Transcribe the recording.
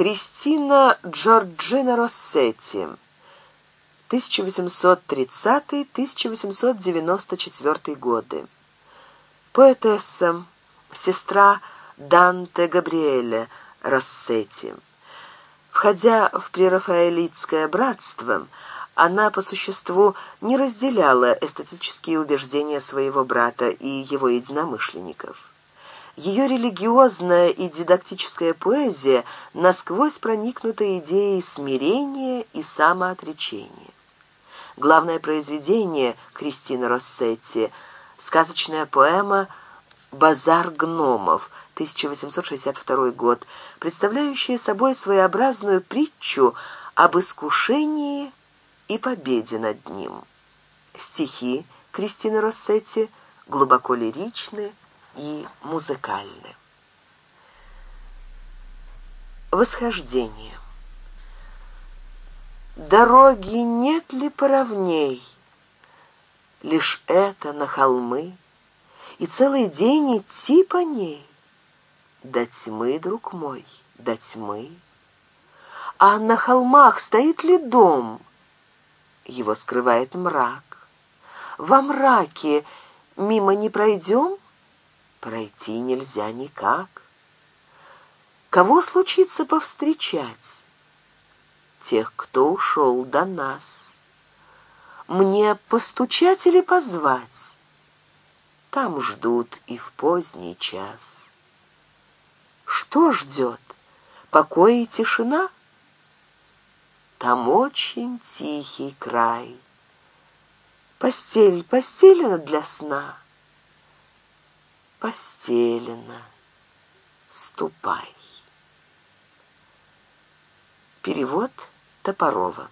Кристина Джорджина Россетти, 1830-1894 годы. Поэтесса, сестра Данте Габриэля Россетти. Входя в прерафаэлитское братство, она по существу не разделяла эстетические убеждения своего брата и его единомышленников. Ее религиозная и дидактическая поэзия насквозь проникнута идеей смирения и самоотречения. Главное произведение Кристины Россетти – сказочная поэма «Базар гномов» 1862 год, представляющая собой своеобразную притчу об искушении и победе над ним. Стихи Кристины Россетти глубоко лиричны, и музыкальны. Восхождение. Дороги нет ли поровней? Лишь это на холмы, и целый день идти по ней. До тьмы, друг мой, до тьмы. А на холмах стоит ли дом? Его скрывает мрак. Во мраке мимо не пройдем? пройти нельзя никак. Кого случится повстречать? Тех, кто ушел до нас. Мне постучать или позвать? Там ждут и в поздний час. Что ждет? Покой и тишина? Там очень тихий край. Постель постелена для сна постелено. Ступай. Перевод Топорова.